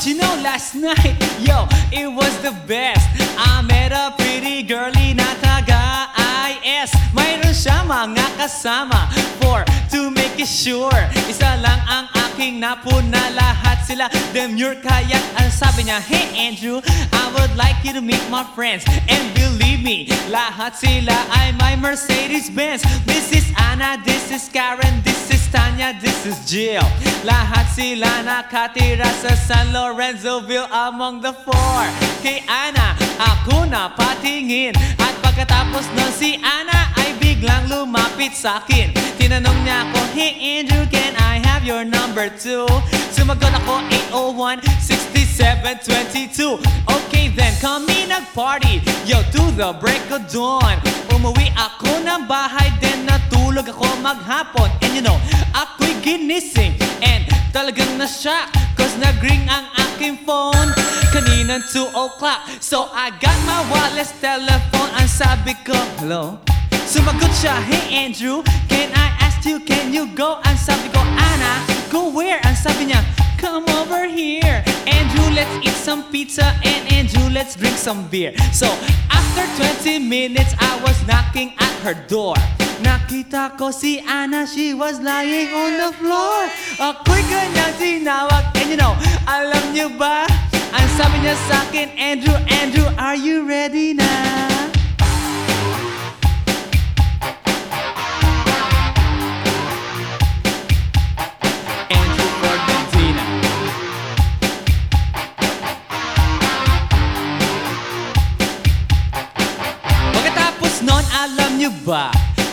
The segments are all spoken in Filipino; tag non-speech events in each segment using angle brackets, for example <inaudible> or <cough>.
last night Yo, it was the best. I met a pretty girly na taga IS Mayroon siya mga kasama For to make it sure. Isa lang ang aking napuna Lahat sila demure Kaya. Ang sabi niya Hey Andrew, I would like you to meet my friends. And believe me, lahat sila ay my Mercedes-Benz. This is Anna, this is Karen, this is Tanya, this is Jill. Lahat sila nakatira sa San Lorenzoville among the four. Kay Anna, ako na patingin. At pagkatapos nun si Anna ay biglang lumapit sa akin. Tinanong niya ako, Hey Andrew, can I have your number too? Sumagot ako 801-6722 Okay then, kami nag-party Yo, to the break of dawn Umuwi ako ng bahay Then natulog ako maghapon And you know, ako'y ginising And talagang na-shock Cause nag-ring ang aking phone Kaninang 2 o'clock So I got my wireless telephone Ang sabi ko, hello? Sumagot siya, hey Andrew Can I ask you, can you go? Ang sabi ko, Anna, go where? Ang sabi niya, come over here Andrew, let's eat some pizza And Andrew, let's drink some beer So, after 20 minutes I was knocking at her door Nakita ko si Anna, she was lying on the floor Ako'y kanyang tinawag And you know, alam niyo ba? Ang sabi niya sa akin, Andrew, Andrew, are you ready na? Alam niyo ba?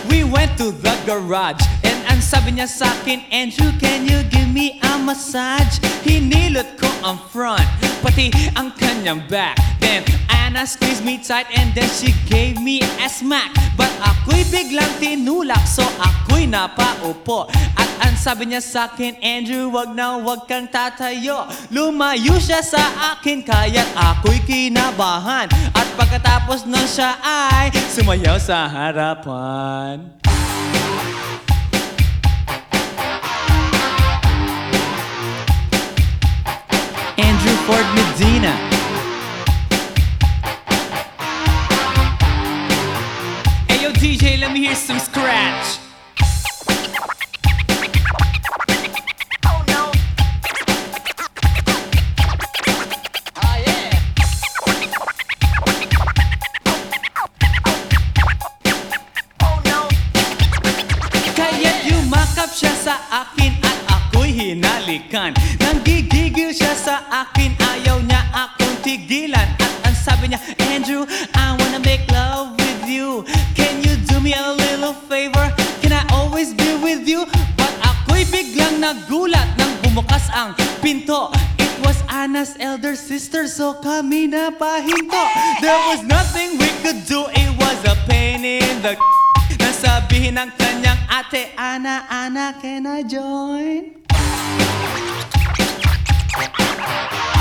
We went to the garage And ang sabi niya sa akin Andrew, can you give me a massage? Hinilot ko ang front Pati ang kanyang back Then Anna squeezed me tight And then she gave me a smack But ako'y biglang tinulak So ako'y napaupo ang sabi niya sa akin Andrew, wag na wag kang tatayo. Lumayo siya sa akin Kaya't ako'y kinabahan. At pagkatapos nun siya ay Sumayaw sa harapan. Andrew Ford Medina. DJ, let me hear some scratch hinalikan Nanggigigil siya sa akin, ayaw niya akong tigilan At ang sabi niya, Andrew, I wanna make love with you Can you do me a little favor? Can I always be with you? But ako'y biglang nagulat nang bumukas ang pinto It was Anna's elder sister, so kami na pahinto There was nothing we could do, it was a pain in the <laughs> Nasabihin ng kanyang ate, Ana, Ana, can I join? Bye.